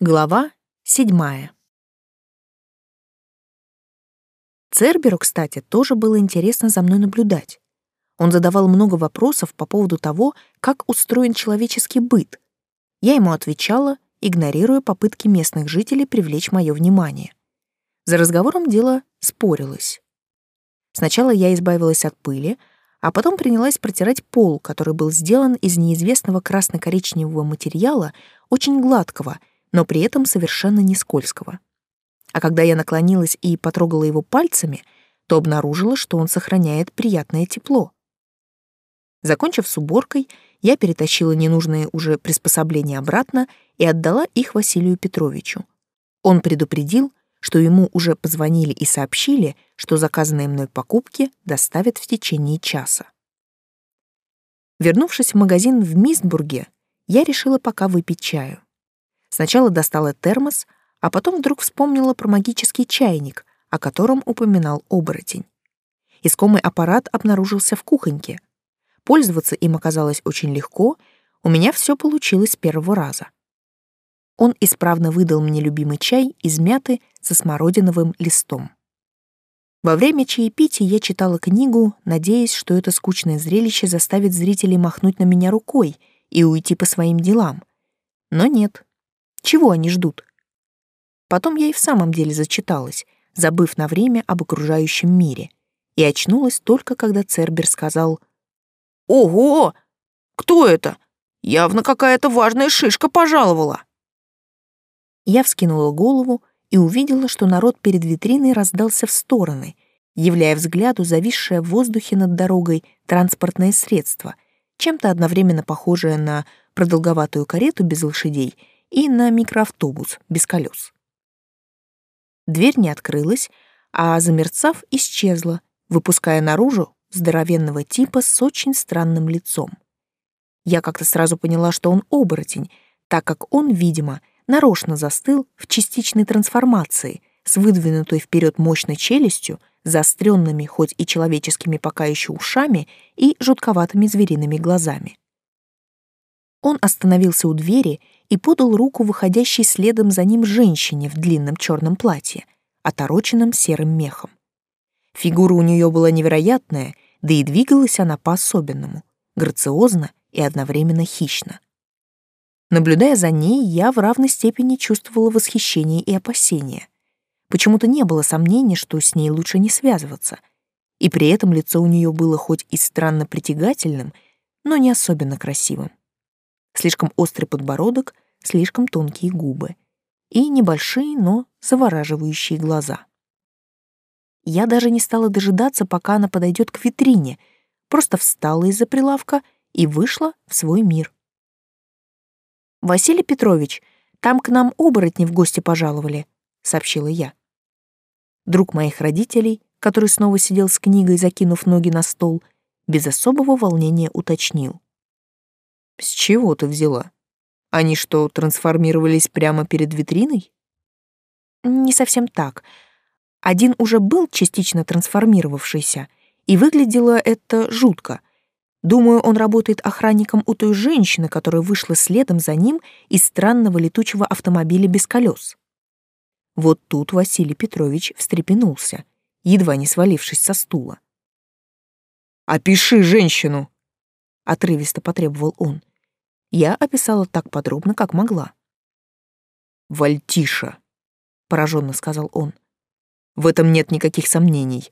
Глава седьмая. Церберу, кстати, тоже было интересно за мной наблюдать. Он задавал много вопросов по поводу того, как устроен человеческий быт. Я ему отвечала, игнорируя попытки местных жителей привлечь мое внимание. За разговором дело спорилось. Сначала я избавилась от пыли, а потом принялась протирать пол, который был сделан из неизвестного красно-коричневого материала, очень гладкого — но при этом совершенно не скользкого. А когда я наклонилась и потрогала его пальцами, то обнаружила, что он сохраняет приятное тепло. Закончив с уборкой, я перетащила ненужные уже приспособления обратно и отдала их Василию Петровичу. Он предупредил, что ему уже позвонили и сообщили, что заказанные мной покупки доставят в течение часа. Вернувшись в магазин в Мистбурге, я решила пока выпить чаю. Сначала достала термос, а потом вдруг вспомнила про магический чайник, о котором упоминал оборотень. Искомый аппарат обнаружился в кухоньке. Пользоваться им оказалось очень легко, у меня все получилось с первого раза. Он исправно выдал мне любимый чай из мяты со смородиновым листом. Во время чаепития я читала книгу, надеясь, что это скучное зрелище заставит зрителей махнуть на меня рукой и уйти по своим делам. Но нет. Чего они ждут? Потом я и в самом деле зачиталась, забыв на время об окружающем мире, и очнулась только когда Цербер сказал «Ого! Кто это? Явно какая-то важная шишка пожаловала!» Я вскинула голову и увидела, что народ перед витриной раздался в стороны, являя взгляду зависшее в воздухе над дорогой транспортное средство, чем-то одновременно похожее на продолговатую карету без лошадей и на микроавтобус без колес. Дверь не открылась, а, замерцав, исчезла, выпуская наружу здоровенного типа с очень странным лицом. Я как-то сразу поняла, что он оборотень, так как он, видимо, нарочно застыл в частичной трансформации с выдвинутой вперед мощной челюстью, заостренными хоть и человеческими пока еще ушами и жутковатыми звериными глазами. Он остановился у двери и подал руку выходящей следом за ним женщине в длинном черном платье, отороченном серым мехом. Фигура у нее была невероятная, да и двигалась она по-особенному, грациозно и одновременно хищно. Наблюдая за ней, я в равной степени чувствовала восхищение и опасение. Почему-то не было сомнений, что с ней лучше не связываться. И при этом лицо у нее было хоть и странно притягательным, но не особенно красивым слишком острый подбородок, слишком тонкие губы и небольшие, но завораживающие глаза. Я даже не стала дожидаться, пока она подойдет к витрине, просто встала из-за прилавка и вышла в свой мир. «Василий Петрович, там к нам оборотни в гости пожаловали», — сообщила я. Друг моих родителей, который снова сидел с книгой, закинув ноги на стол, без особого волнения уточнил. С чего ты взяла? Они что, трансформировались прямо перед витриной? Не совсем так. Один уже был частично трансформировавшийся, и выглядело это жутко. Думаю, он работает охранником у той женщины, которая вышла следом за ним из странного летучего автомобиля без колес. Вот тут Василий Петрович встрепенулся, едва не свалившись со стула. «Опиши женщину!» — отрывисто потребовал он. Я описала так подробно, как могла. «Вальтиша», — пораженно сказал он. «В этом нет никаких сомнений.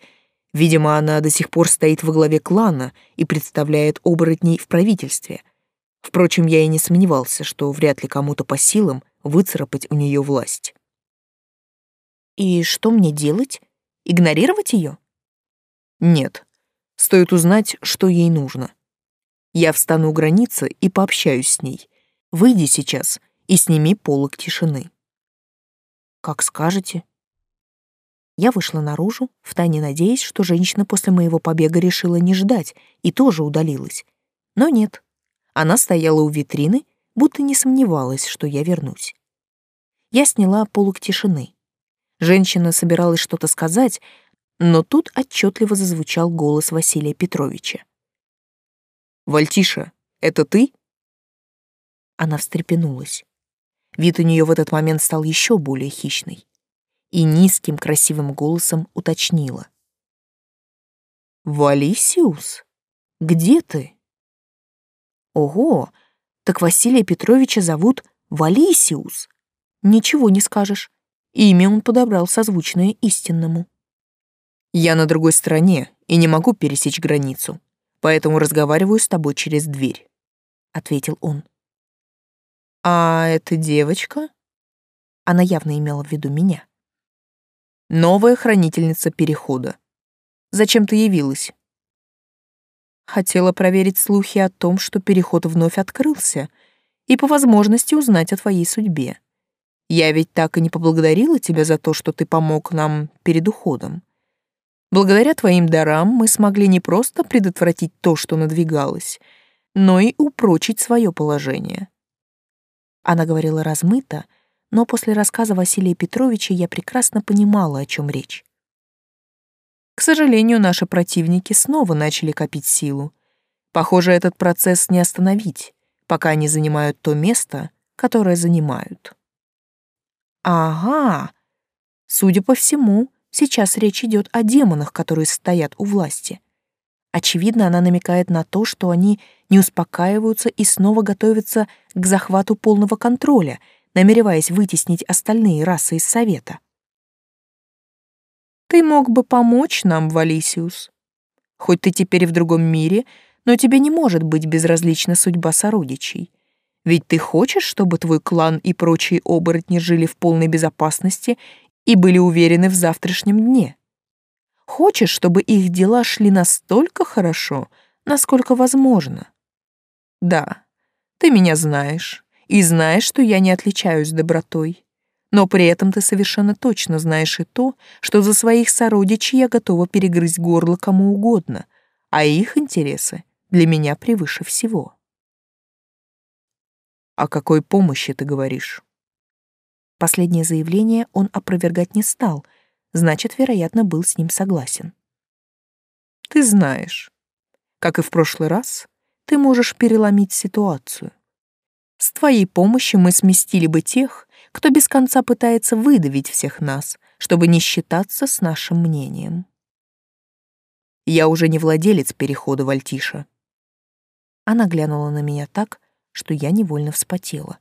Видимо, она до сих пор стоит во главе клана и представляет оборотней в правительстве. Впрочем, я и не сомневался, что вряд ли кому-то по силам выцарапать у нее власть». «И что мне делать? Игнорировать ее?» «Нет. Стоит узнать, что ей нужно. Я встану у границы и пообщаюсь с ней. Выйди сейчас и сними полог тишины. Как скажете. Я вышла наружу, втайне надеясь, что женщина после моего побега решила не ждать и тоже удалилась. Но нет. Она стояла у витрины, будто не сомневалась, что я вернусь. Я сняла полог тишины. Женщина собиралась что-то сказать, но тут отчетливо зазвучал голос Василия Петровича. «Вальтиша, это ты?» Она встрепенулась. Вид у нее в этот момент стал еще более хищный. И низким красивым голосом уточнила. «Валисиус, где ты?» «Ого, так Василия Петровича зовут Валисиус. Ничего не скажешь. Имя он подобрал созвучное истинному. Я на другой стороне и не могу пересечь границу, поэтому разговариваю с тобой через дверь, ответил он. А эта девочка? Она явно имела в виду меня. Новая хранительница перехода. Зачем ты явилась? Хотела проверить слухи о том, что переход вновь открылся, и по возможности узнать о твоей судьбе. Я ведь так и не поблагодарила тебя за то, что ты помог нам перед уходом. Благодаря твоим дарам мы смогли не просто предотвратить то, что надвигалось, но и упрочить свое положение. Она говорила размыто, но после рассказа Василия Петровича я прекрасно понимала, о чем речь. К сожалению, наши противники снова начали копить силу. Похоже, этот процесс не остановить, пока они занимают то место, которое занимают. Ага. Судя по всему, сейчас речь идет о демонах, которые стоят у власти. Очевидно, она намекает на то, что они не успокаиваются и снова готовятся к захвату полного контроля, намереваясь вытеснить остальные расы из Совета. Ты мог бы помочь нам, Валисиус. Хоть ты теперь в другом мире, но тебе не может быть безразлична судьба сородичей. Ведь ты хочешь, чтобы твой клан и прочие оборотни жили в полной безопасности и были уверены в завтрашнем дне. Хочешь, чтобы их дела шли настолько хорошо, насколько возможно. Да, ты меня знаешь, и знаешь, что я не отличаюсь добротой. Но при этом ты совершенно точно знаешь и то, что за своих сородичей я готова перегрызть горло кому угодно, а их интересы для меня превыше всего. О какой помощи ты говоришь? Последнее заявление он опровергать не стал, значит, вероятно, был с ним согласен. Ты знаешь, как и в прошлый раз, ты можешь переломить ситуацию. С твоей помощью мы сместили бы тех, кто без конца пытается выдавить всех нас, чтобы не считаться с нашим мнением. Я уже не владелец перехода Вальтиша. Она глянула на меня так, что я невольно вспотела.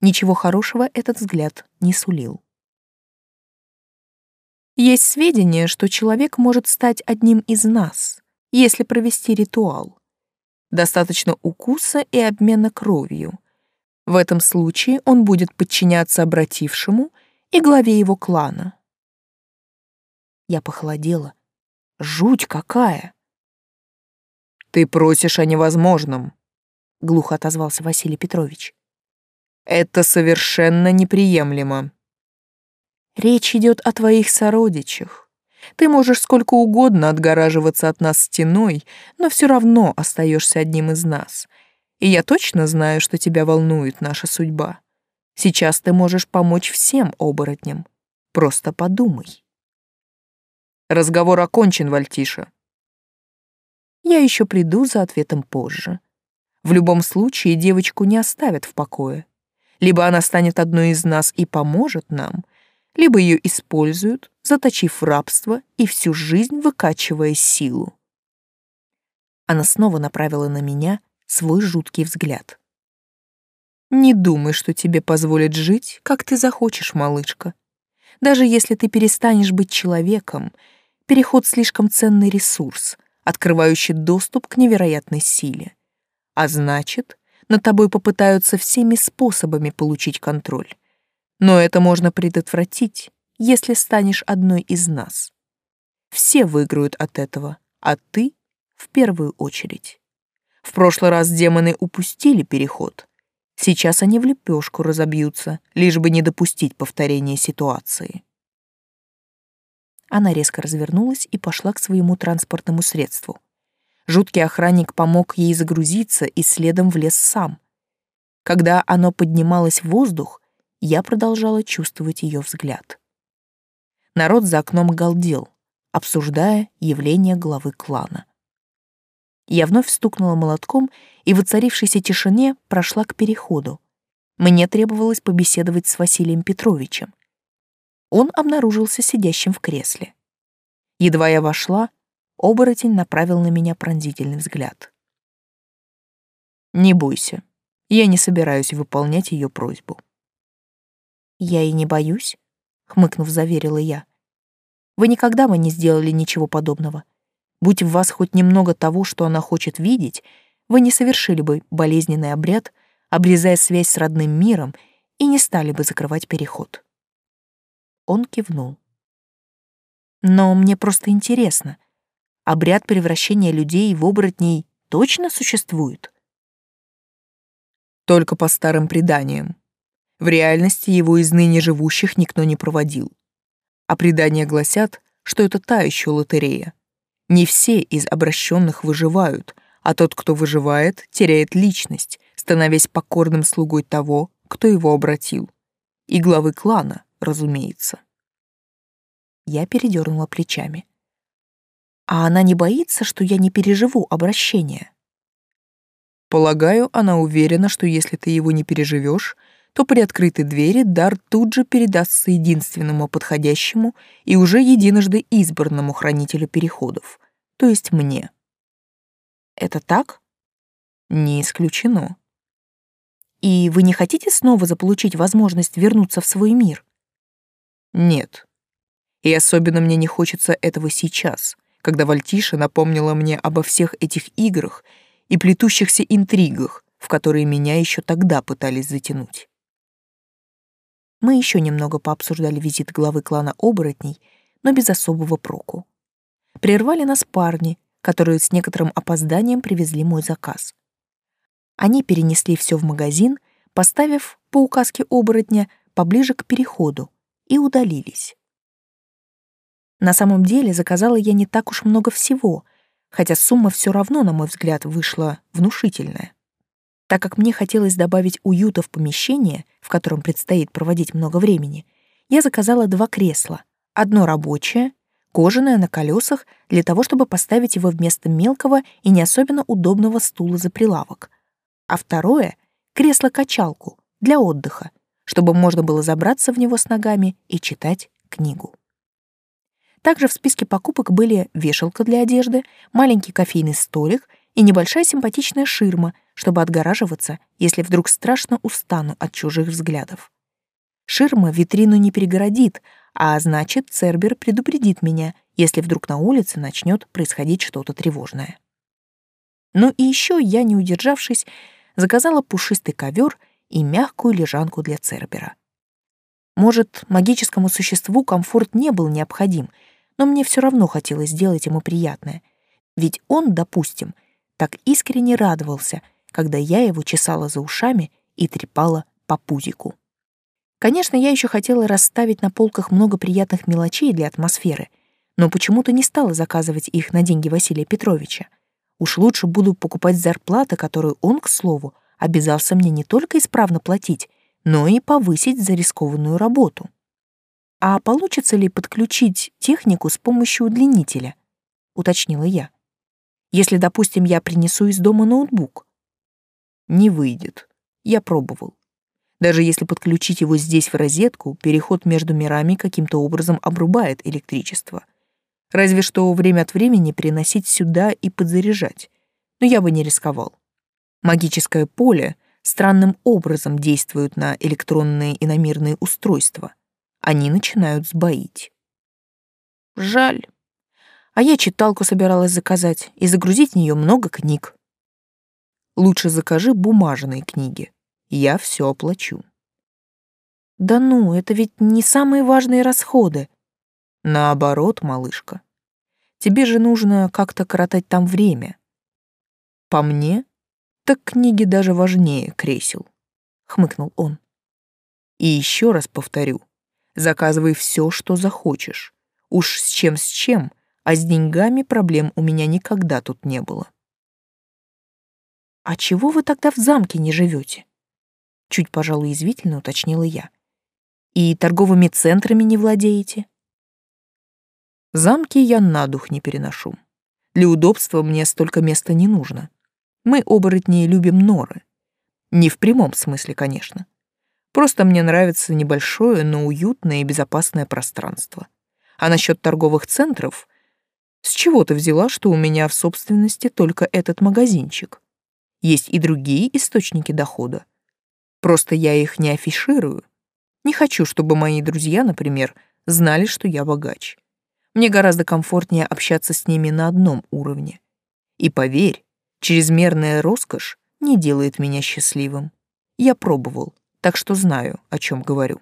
Ничего хорошего этот взгляд не сулил. Есть сведения, что человек может стать одним из нас, если провести ритуал. Достаточно укуса и обмена кровью. В этом случае он будет подчиняться обратившему и главе его клана. Я похолодела. Жуть какая! Ты просишь о невозможном, — глухо отозвался Василий Петрович. «Это совершенно неприемлемо. Речь идет о твоих сородичах. Ты можешь сколько угодно отгораживаться от нас стеной, но все равно остаешься одним из нас. И я точно знаю, что тебя волнует наша судьба. Сейчас ты можешь помочь всем оборотням. Просто подумай». Разговор окончен, Вальтиша. Я еще приду за ответом позже. В любом случае девочку не оставят в покое. Либо она станет одной из нас и поможет нам, либо ее используют, заточив рабство и всю жизнь выкачивая силу. Она снова направила на меня свой жуткий взгляд. «Не думай, что тебе позволят жить, как ты захочешь, малышка. Даже если ты перестанешь быть человеком, переход слишком ценный ресурс, открывающий доступ к невероятной силе. А значит, над тобой попытаются всеми способами получить контроль. Но это можно предотвратить, если станешь одной из нас. Все выиграют от этого, а ты в первую очередь. В прошлый раз демоны упустили переход. Сейчас они в лепешку разобьются, лишь бы не допустить повторения ситуации. Она резко развернулась и пошла к своему транспортному средству. Жуткий охранник помог ей загрузиться и следом влез сам. Когда оно поднималось в воздух, я продолжала чувствовать ее взгляд. Народ за окном галдел, обсуждая явление главы клана. Я вновь стукнула молотком и в воцарившейся тишине прошла к переходу. Мне требовалось побеседовать с Василием Петровичем. Он обнаружился сидящим в кресле. Едва я вошла, оборотень направил на меня пронзительный взгляд. «Не бойся, я не собираюсь выполнять ее просьбу». «Я и не боюсь», — хмыкнув, заверила я. «Вы никогда бы не сделали ничего подобного. Будь в вас хоть немного того, что она хочет видеть, вы не совершили бы болезненный обряд, обрезая связь с родным миром, и не стали бы закрывать переход». Он кивнул. «Но мне просто интересно, обряд превращения людей в оборотней точно существует?» «Только по старым преданиям. В реальности его из ныне живущих никто не проводил. А предания гласят, что это та еще лотерея. Не все из обращенных выживают, а тот, кто выживает, теряет личность, становясь покорным слугой того, кто его обратил. И главы клана, разумеется. Я передернула плечами. А она не боится, что я не переживу обращение? Полагаю, она уверена, что если ты его не переживешь, то при открытой двери дар тут же передастся единственному подходящему и уже единожды избранному хранителю переходов, то есть мне. Это так? Не исключено. И вы не хотите снова заполучить возможность вернуться в свой мир? Нет. И особенно мне не хочется этого сейчас, когда Вальтиша напомнила мне обо всех этих играх и плетущихся интригах, в которые меня еще тогда пытались затянуть. Мы еще немного пообсуждали визит главы клана оборотней, но без особого проку. Прервали нас парни, которые с некоторым опозданием привезли мой заказ. Они перенесли все в магазин, поставив по указке оборотня поближе к переходу, и удалились. На самом деле заказала я не так уж много всего, хотя сумма все равно, на мой взгляд, вышла внушительная. Так как мне хотелось добавить уюта в помещение, в котором предстоит проводить много времени, я заказала два кресла. Одно рабочее, кожаное на колесах, для того, чтобы поставить его вместо мелкого и не особенно удобного стула за прилавок. А второе — кресло-качалку для отдыха, чтобы можно было забраться в него с ногами и читать книгу. Также в списке покупок были вешалка для одежды, маленький кофейный столик и небольшая симпатичная ширма, чтобы отгораживаться, если вдруг страшно устану от чужих взглядов. Ширма витрину не перегородит, а значит, Цербер предупредит меня, если вдруг на улице начнет происходить что-то тревожное. Ну и еще я, не удержавшись, заказала пушистый ковер и мягкую лежанку для Цербера. Может, магическому существу комфорт не был необходим, но мне все равно хотелось сделать ему приятное. Ведь он, допустим, так искренне радовался, когда я его чесала за ушами и трепала по пузику. Конечно, я еще хотела расставить на полках много приятных мелочей для атмосферы, но почему-то не стала заказывать их на деньги Василия Петровича. Уж лучше буду покупать зарплаты, которую он, к слову, обязался мне не только исправно платить, но и повысить за рискованную работу. А получится ли подключить технику с помощью удлинителя? уточнила я. Если, допустим, я принесу из дома ноутбук, не выйдет. Я пробовал. Даже если подключить его здесь в розетку, переход между мирами каким-то образом обрубает электричество. Разве что время от времени переносить сюда и подзаряжать. Но я бы не рисковал. Магическое поле странным образом действует на электронные иномирные устройства. Они начинают сбоить. Жаль. А я читалку собиралась заказать и загрузить в нее много книг. Лучше закажи бумажные книги. Я все оплачу. Да ну, это ведь не самые важные расходы. Наоборот, малышка. Тебе же нужно как-то коротать там время. По мне, так книги даже важнее кресел, хмыкнул он. И еще раз повторю, заказывай все, что захочешь. Уж с чем с чем, а с деньгами проблем у меня никогда тут не было. «А чего вы тогда в замке не живете?» Чуть, пожалуй, извительно уточнила я. «И торговыми центрами не владеете?» Замки я на дух не переношу. Для удобства мне столько места не нужно. Мы, оборотни, любим норы. Не в прямом смысле, конечно. Просто мне нравится небольшое, но уютное и безопасное пространство. А насчет торговых центров, с чего ты взяла, что у меня в собственности только этот магазинчик? Есть и другие источники дохода. Просто я их не афиширую. Не хочу, чтобы мои друзья, например, знали, что я богач. Мне гораздо комфортнее общаться с ними на одном уровне. И поверь, чрезмерная роскошь не делает меня счастливым. Я пробовал, так что знаю, о чем говорю.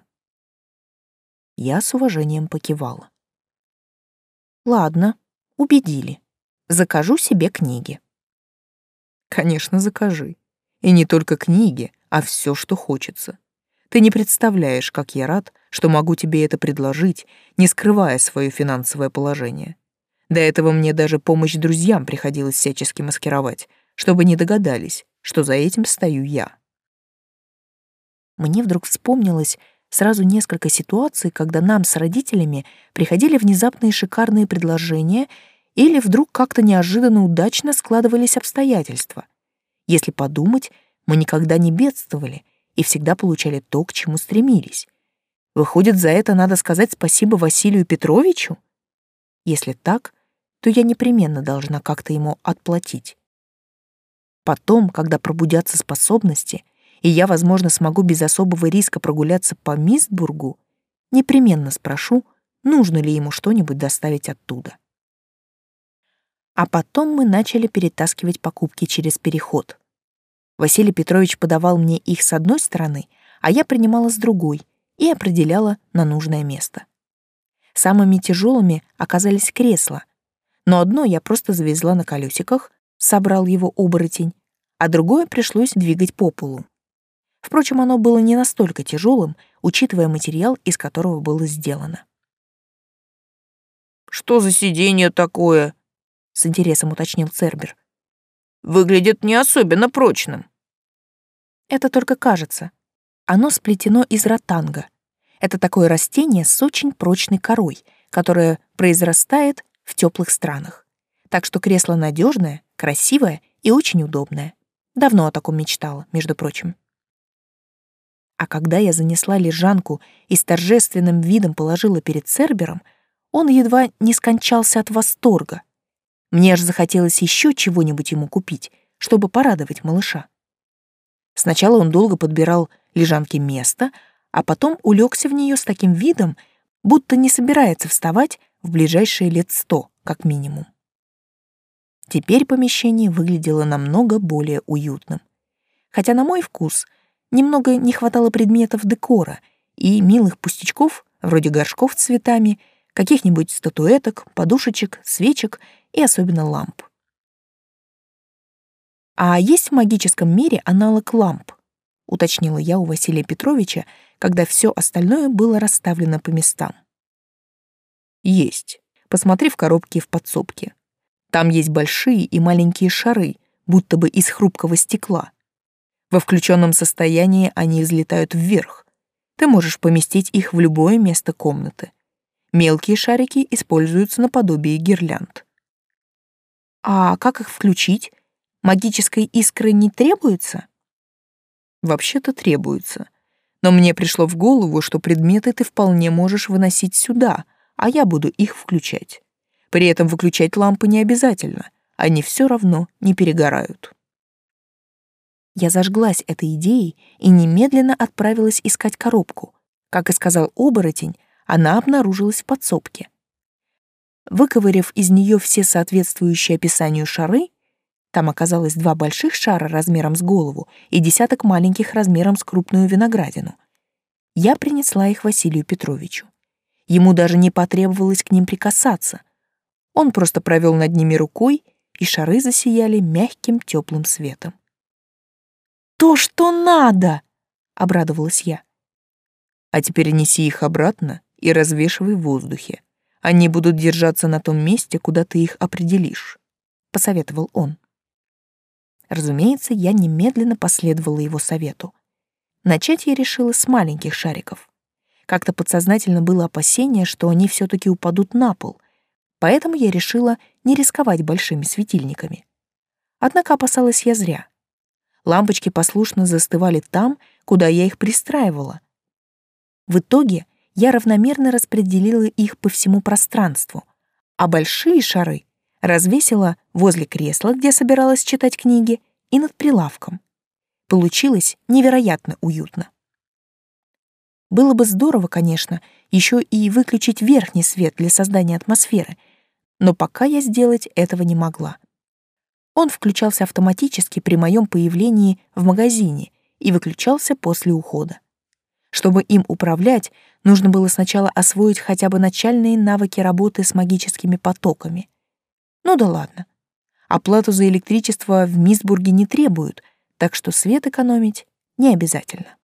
Я с уважением покивала. Ладно, убедили. Закажу себе книги. Конечно, закажи. И не только книги, а все, что хочется. Ты не представляешь, как я рад, что могу тебе это предложить, не скрывая свое финансовое положение. До этого мне даже помощь друзьям приходилось всячески маскировать, чтобы не догадались, что за этим стою я. Мне вдруг вспомнилось сразу несколько ситуаций, когда нам с родителями приходили внезапные шикарные предложения или вдруг как-то неожиданно удачно складывались обстоятельства. Если подумать, мы никогда не бедствовали и всегда получали то, к чему стремились. Выходит, за это надо сказать спасибо Василию Петровичу? Если так, то я непременно должна как-то ему отплатить. Потом, когда пробудятся способности, и я, возможно, смогу без особого риска прогуляться по Мистбургу, непременно спрошу, нужно ли ему что-нибудь доставить оттуда. А потом мы начали перетаскивать покупки через переход. Василий Петрович подавал мне их с одной стороны, а я принимала с другой и определяла на нужное место. Самыми тяжелыми оказались кресла, но одно я просто завезла на колесиках, собрал его оборотень, а другое пришлось двигать по полу. Впрочем, оно было не настолько тяжелым, учитывая материал, из которого было сделано. «Что за сиденье такое?» — с интересом уточнил Цербер. «Выглядит не особенно прочным». «Это только кажется. Оно сплетено из ротанга. Это такое растение с очень прочной корой, которое произрастает в теплых странах. Так что кресло надежное, красивое и очень удобное. Давно о таком мечтала, между прочим. А когда я занесла лежанку и с торжественным видом положила перед Цербером, он едва не скончался от восторга. Мне аж захотелось еще чего-нибудь ему купить, чтобы порадовать малыша. Сначала он долго подбирал лежанке место, а потом улегся в нее с таким видом, будто не собирается вставать в ближайшие лет сто, как минимум. Теперь помещение выглядело намного более уютным. Хотя, на мой вкус — Немного не хватало предметов декора и милых пустячков, вроде горшков с цветами, каких-нибудь статуэток, подушечек, свечек и особенно ламп. «А есть в магическом мире аналог ламп?» — уточнила я у Василия Петровича, когда все остальное было расставлено по местам. «Есть. Посмотри в коробке в подсобке. Там есть большие и маленькие шары, будто бы из хрупкого стекла. Во включенном состоянии они взлетают вверх. Ты можешь поместить их в любое место комнаты. Мелкие шарики используются наподобие гирлянд. А как их включить? Магической искры не требуется? Вообще-то требуется. Но мне пришло в голову, что предметы ты вполне можешь выносить сюда, а я буду их включать. При этом выключать лампы не обязательно, они все равно не перегорают. Я зажглась этой идеей и немедленно отправилась искать коробку. Как и сказал оборотень, она обнаружилась в подсобке. Выковырив из нее все соответствующие описанию шары, там оказалось два больших шара размером с голову и десяток маленьких размером с крупную виноградину. Я принесла их Василию Петровичу. Ему даже не потребовалось к ним прикасаться. Он просто провел над ними рукой, и шары засияли мягким теплым светом то, что надо!» — обрадовалась я. «А теперь неси их обратно и развешивай в воздухе. Они будут держаться на том месте, куда ты их определишь», — посоветовал он. Разумеется, я немедленно последовала его совету. Начать я решила с маленьких шариков. Как-то подсознательно было опасение, что они все таки упадут на пол, поэтому я решила не рисковать большими светильниками. Однако опасалась я зря. Лампочки послушно застывали там, куда я их пристраивала, В итоге я равномерно распределила их по всему пространству, а большие шары развесила возле кресла, где собиралась читать книги, и над прилавком. Получилось невероятно уютно. Было бы здорово, конечно, еще и выключить верхний свет для создания атмосферы, но пока я сделать этого не могла. Он включался автоматически при моем появлении в магазине и выключался после ухода. Чтобы им управлять, нужно было сначала освоить хотя бы начальные навыки работы с магическими потоками. Ну да ладно. Оплату за электричество в Мисбурге не требуют, так что свет экономить не обязательно.